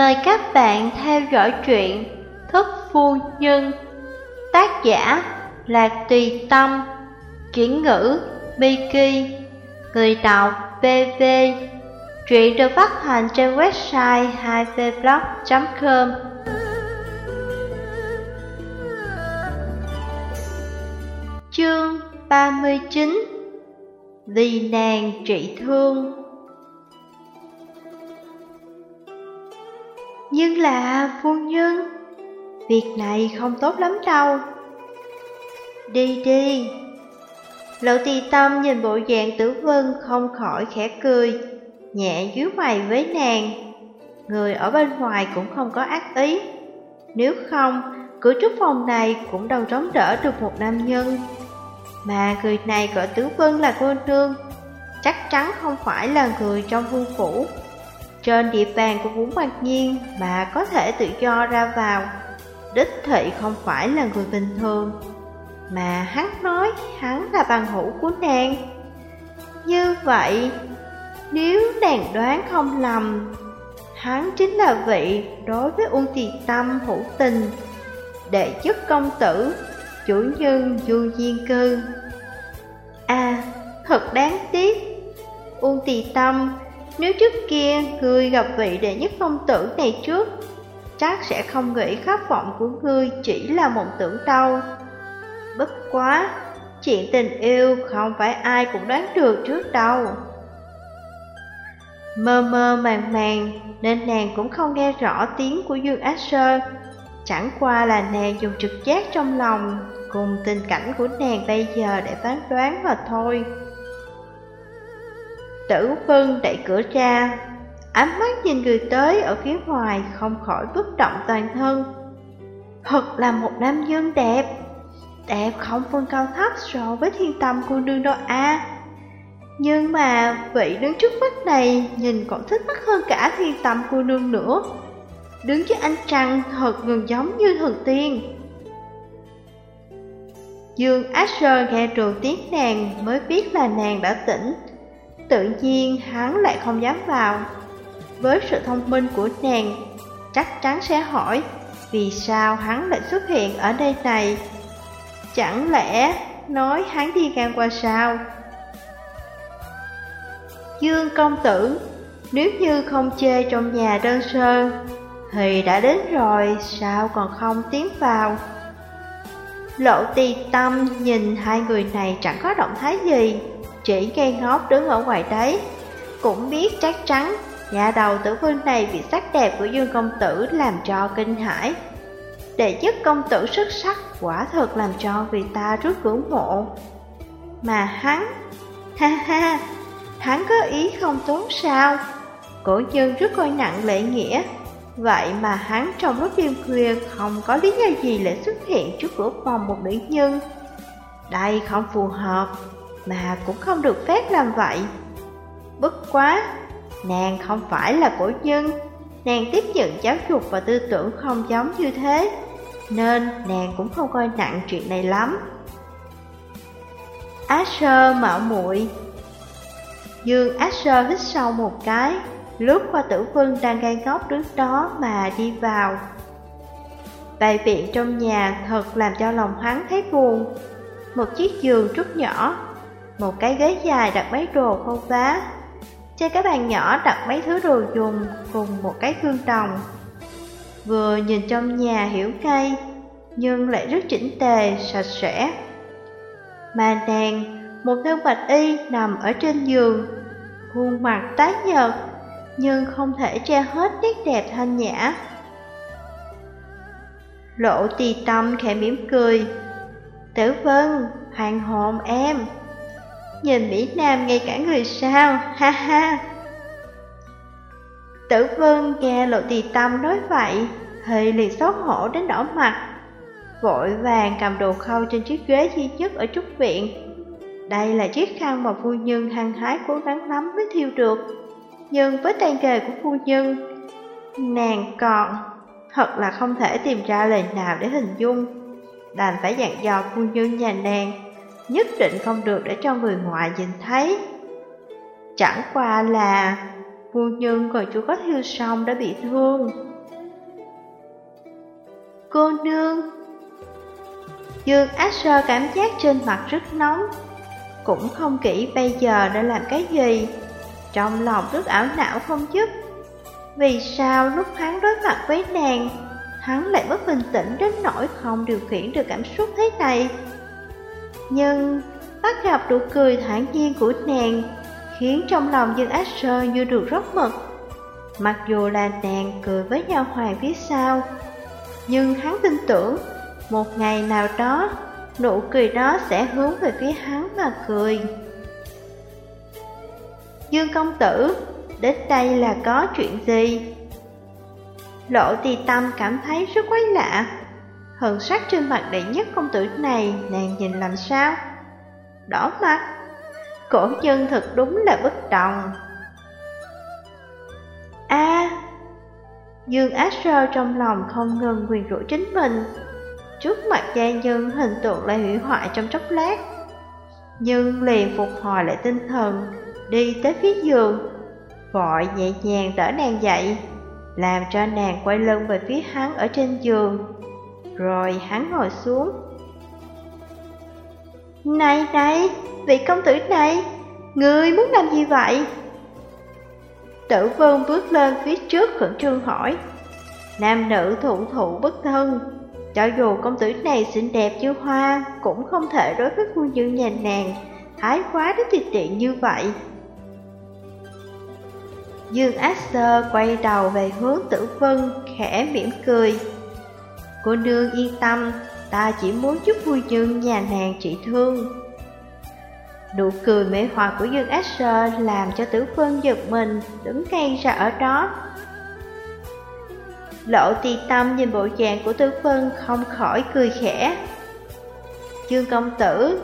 Mời các bạn theo dõi truyện Thức Phu Nhân. Tác giả Lạc Tùy Tâm. Chuyển ngữ, Miki. Người đọc BV Truyện được phát hành trên website 2vblog.com Chương 39 Vì nàng trị thương. Nhưng là phu nhân Việc này không tốt lắm đâu. Đi đi. Lộ tì tâm nhìn bộ dạng tử vân không khỏi khẽ cười Nhẹ dưới mày với nàng. Người ở bên ngoài cũng không có ác ý. Nếu không, cửa trước phòng này cũng đâu trống đỡ được một nam nhân. Mà người này gọi tử vân là cô nương Chắc chắn không phải là người trong vương phủ trên địa bàn của Vũ Mạc Nhiên mà có thể tự do ra vào. Đích thị không phải là người bình thường Mà hắn nói hắn là bằng hữu của nàng. Như vậy, nếu nàng đoán không lầm Hắn chính là vị đối với Uông Tì Tâm hữu tình Đệ chức công tử, chủ nhân du diên cư. À, thật đáng tiếc Uông Tì Tâm nếu trước kia ngươi gặp vị đệ nhất phong tử này trước Chắc sẽ không nghĩ khát vọng của ngươi chỉ là mộng tưởng đâu. Bất quá, chuyện tình yêu không phải ai cũng đoán được trước đâu. Mơ mơ màng màng nên nàng cũng không nghe rõ tiếng của Dương Ác Sơ Chẳng qua là nàng dùng trực giác trong lòng cùng tình cảnh của nàng bây giờ để phán đoán mà thôi. Tử Vân đẩy cửa ra, ánh mắt nhìn người tới ở phía ngoài không khỏi bất động toàn thân. Thật là một nam nhân đẹp, đẹp không phân cao thấp so với thiên tâm cô nương đâu a. Nhưng mà vị đứng trước mắt này nhìn còn thích mắt hơn cả thiên tâm cô nương nữa. Đứng trước anh trăng thật gần giống như thần tiên. Dương Asher nghe trường tiếng nàng mới biết là nàng đã tỉnh Tự nhiên hắn lại không dám vào. Với sự thông minh của nàng, Chắc chắn sẽ hỏi, Vì sao hắn lại xuất hiện ở đây này? Chẳng lẽ nói hắn đi ngang qua sao? Dương công tử, Nếu như không chê trong nhà đơn sơ, Thì đã đến rồi, Sao còn không tiến vào? Lộ tì tâm nhìn hai người này chẳng có động thái gì chỉ ngây ngốc đứng ở ngoài đấy. Cũng biết chắc chắn Nhà đầu tử vương này bị sắc đẹp của Dương Công Tử làm cho kinh hãi. Đệ nhất công tử xuất sắc quả thật làm cho người ta rất ngưỡng mộ. Mà hắn, ha ha, hắn có ý không tốt sao? Cổ nhân rất coi nặng lễ nghĩa. Vậy mà hắn trong lúc đêm khuya không có lý do gì để xuất hiện trước cửa phòng một nữ nhân. Đây không phù hợp mà cũng không được phép làm vậy. Bất quá, nàng không phải là cổ nhân, nàng tiếp nhận giáo dục và tư tưởng không giống như thế, nên nàng cũng không coi nặng chuyện này lắm. Asher mạo muội Dương Asher hít sâu một cái, lướt qua tử vân đang gai góc đứng đó mà đi vào. Bài viện trong nhà thật làm cho lòng hắn thấy buồn. Một chiếc giường rất nhỏ, một cái ghế dài đặt mấy đồ khâu vá. Trên cái bàn nhỏ đặt mấy thứ đồ dùng cùng một cái gương đồng. Vừa nhìn trong nhà hiểu ngay Nhưng lại rất chỉnh tề, sạch sẽ. Mà nàng, một thân bạch y nằm ở trên giường Khuôn mặt tái nhợt Nhưng không thể che hết nét đẹp thanh nhã. Lộ tì tâm khẽ mỉm cười Tử vân, hoàng hồn em. Nhìn Mỹ Nam ngay cả người sao, ha ha. Tử Vân nghe lộ tì tâm nói vậy hơi liền xấu hổ đến đỏ mặt. Vội vàng cầm đồ khâu trên chiếc ghế duy nhất ở trúc viện. Đây là chiếc khăn mà phu nhân hăng hái cố gắng lắm mới thiêu được. Nhưng với tay nghề của phu nhân Nàng còn Thật là không thể tìm ra lời nào để hình dung. Đành phải dặn dò phu nhân nhà nàng nhất định không được để cho người ngoài nhìn thấy. Chẳng qua là phu nhân còn chưa có thiêu xong đã bị thương. Cô nương, Dương Ác Sơ cảm giác trên mặt rất nóng, Cũng không kỹ bây giờ đã làm cái gì Trong lòng rất ảo não không dứt, Vì sao lúc hắn đối mặt với nàng, Hắn lại bất bình tĩnh đến nỗi không điều khiển được cảm xúc thế này nhưng bắt gặp nụ cười thản nhiên của nàng Khiến trong lòng Dương Asher như được rót mật. Mặc dù là nàng cười với nhà hoàng phía sau, Nhưng hắn tin tưởng Một ngày nào đó Nụ cười đó sẽ hướng về phía hắn mà cười. Dương công tử, Đến đây là có chuyện gì? Lộ tì tâm cảm thấy rất quái lạ. Hận sắc trên mặt đệ nhất công tử này, Nàng nhìn làm sao? Đỏ mặt. Cổ nhân thật đúng là bất đồng. A. Dương Ác Sơ trong lòng không ngừng quyền rũ chính mình. Trước mặt gia nhân hình tượng lại hủy hoại trong chốc lát. Nhưng liền phục hồi lại tinh thần, Đi tới phía giường. Vội nhẹ nhàng đỡ nàng dậy, Làm cho nàng quay lưng về phía hắn ở trên giường. Rồi hắn ngồi xuống. Này này, vị công tử này Ngươi muốn làm gì vậy? Tử Vân bước lên phía trước khẩn trương hỏi. Nam nữ thụ thụ bất thân Cho dù công tử này xinh đẹp như hoa Cũng không thể đối với phu Dương nhà nàng Thái quá đến tuyệt tiện như vậy. Dương Asher quay đầu về hướng tử vân Khẽ mỉm cười. Cô nương yên tâm Ta chỉ muốn chút vui nhân nhà nàng trị thương Nụ cười mê hoặc của Dương Asher làm cho Tử Vân giật mình, đứng ngay ra ở đó. Lộ tì tâm nhìn bộ dạng của Tử Vân không khỏi cười khẽ. Dương công tử,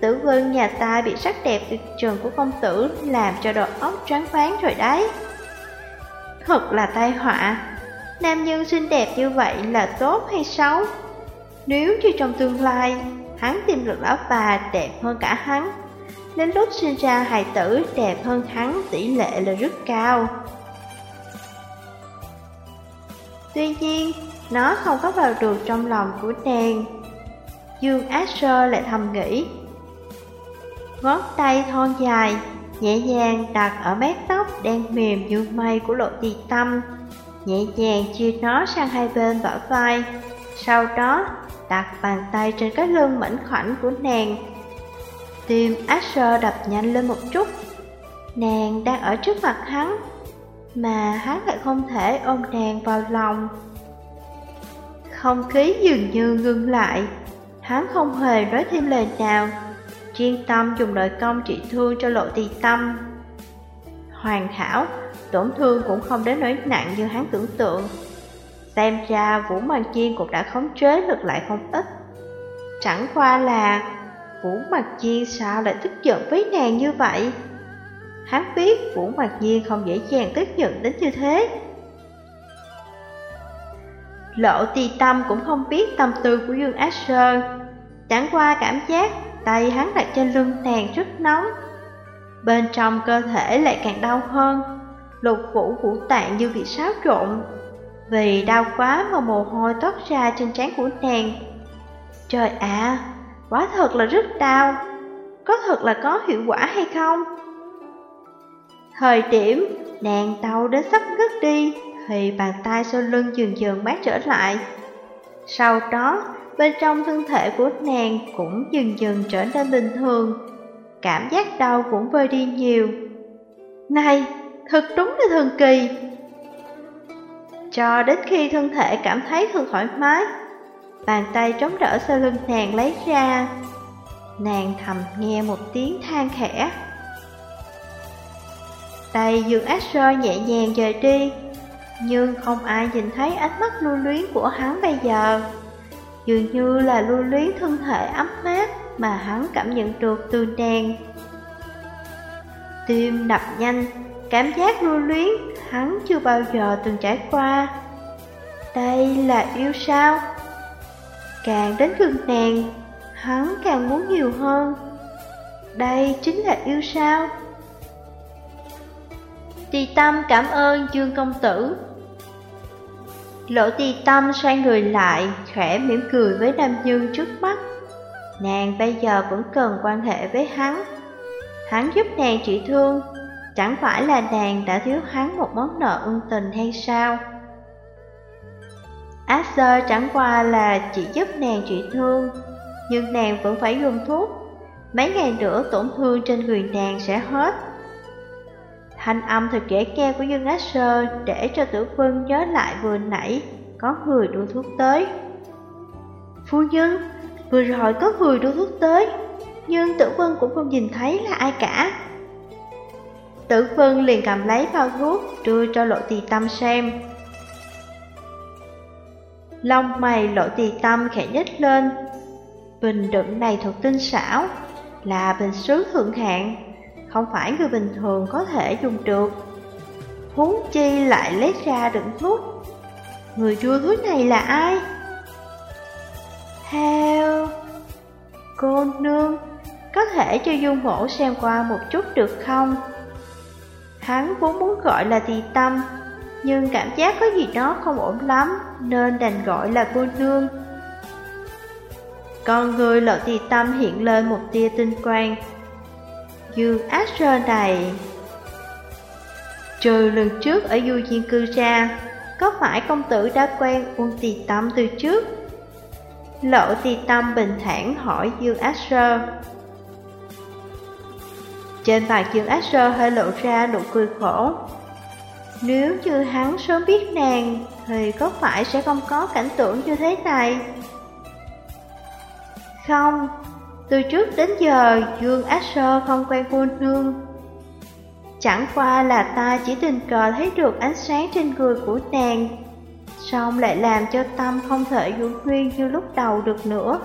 Tử Vân nhà ta bị sắc đẹp tuyệt trần của công tử làm cho đầu óc trắng váng rồi đấy. Thật là tai họa, nam nhân xinh đẹp như vậy là tốt hay xấu? Nếu như trong tương lai, hắn tìm được lão bà đẹp hơn cả hắn, Đến lúc sinh ra hài tử đẹp hơn hắn tỷ lệ là rất cao. Tuy nhiên, nó không có vào được trong lòng của nàng. Dương Asher lại thầm nghĩ. Ngón tay thon dài, nhẹ nhàng đặt ở mép tóc đen mềm như mây của lộ tì tâm. Nhẹ nhàng chia nó sang hai bên bả vai. Sau đó đặt bàn tay trên cái lưng mảnh khảnh của nàng. Tim Asher đập nhanh lên một chút. Nàng đang ở trước mặt hắn Mà hắn lại không thể ôm nàng vào lòng. Không khí dường như ngưng lại. Hắn không hề nói thêm lời nào. Chuyên tâm dùng lợi công trị thương cho lộ tì tâm. Hoàn hảo, tổn thương cũng không đến nỗi nặng như hắn tưởng tượng Xem ra Vũ Mang Chiên cũng đã khống chế lực lại không ít Chẳng qua là Vũ Mạc Nhiên sao lại tức giận với nàng như vậy? Hắn biết Vũ Mạc Nhiên không dễ dàng tức giận đến như thế. Lộ tì tâm cũng không biết tâm tư của Dương Ác Sơn. Chẳng qua cảm giác tay hắn đặt trên lưng nàng rất nóng. Bên trong cơ thể lại càng đau hơn, lục vũ vũ tạng như bị xáo trộn. Vì đau quá mà mồ hôi toát ra trên trán của nàng. Trời ạ, Quả thật là rất đau Có thật là có hiệu quả hay không? Thời điểm nàng đau đến sắp ngất đi Thì bàn tay sau lưng dần dần mát trở lại Sau đó bên trong thân thể của nàng cũng dần dần trở nên bình thường Cảm giác đau cũng vơi đi nhiều Này, thật đúng là thần kỳ. Cho đến khi thân thể cảm thấy thường thoải mái, Bàn tay chống đỡ sau lưng nàng lấy ra, Nàng thầm nghe một tiếng than khẽ. Tay Dương Asher nhẹ nhàng rời đi, Nhưng không ai nhìn thấy ánh mắt lưu luyến của hắn bây giờ. Dường như là lưu luyến thân thể ấm mát Mà hắn cảm nhận được từ nàng. Tim đập nhanh Cảm giác lưu luyến hắn chưa bao giờ từng trải qua Đây là yêu sao? Càng đến gần nàng, hắn càng muốn nhiều hơn. Đây chính là yêu sao? Tì tâm cảm ơn Dương Công Tử. Lộ tì tâm xoay người lại, khẽ mỉm cười với Nam Dương trước mắt. Nàng bây giờ vẫn cần quan hệ với hắn. Hắn giúp nàng trị thương, chẳng phải là nàng đã thiếu hắn một món nợ ân tình hay sao? Asher chẳng qua là chỉ giúp nàng trị thương, nhưng nàng vẫn phải dùng thuốc. Mấy ngày nữa tổn thương trên người nàng sẽ hết. Thanh âm thật dễ nghe của Dương Asher để cho tử Quân nhớ lại vừa nãy có người đưa thuốc tới. Phu nhân, vừa rồi có người đưa thuốc tới, nhưng tử Quân cũng không nhìn thấy là ai cả. Tử vân liền cầm lấy bao thuốc đưa cho lộ tỳ tâm xem. Lông mày lộ tỳ tâm khẽ nhếch lên. Bình đựng này thật tinh xảo, là bình sứ thượng hạng, không phải người bình thường có thể dùng được. Huống chi lại lấy ra đựng thuốc. Người đưa thuốc này là ai? Theo... Cô nương, có thể cho dung mổ xem qua một chút được không? Hắn vốn muốn gọi là tỳ tâm, nhưng cảm giác có gì đó không ổn lắm, nên đành gọi là cô nương. Con người lộ tỳ tâm hiện lên một tia tinh quang. Dương Asher này... Trừ lần trước ở du diên cư ra, có phải công tử đã quen quân tỳ tâm từ trước? Lộ tỳ tâm bình thản hỏi Dương Asher. Trên mặt Dương Asher hơi lộ ra nụ cười khổ. Nếu như hắn sớm biết nàng, thì có phải sẽ không có cảnh tượng như thế này? Không, từ trước đến giờ Dương Asher không quen cô nương. Chẳng qua là ta chỉ tình cờ thấy được ánh sáng trên người của nàng, xong lại làm cho tâm không thể dưỡng nguyên như lúc đầu được nữa.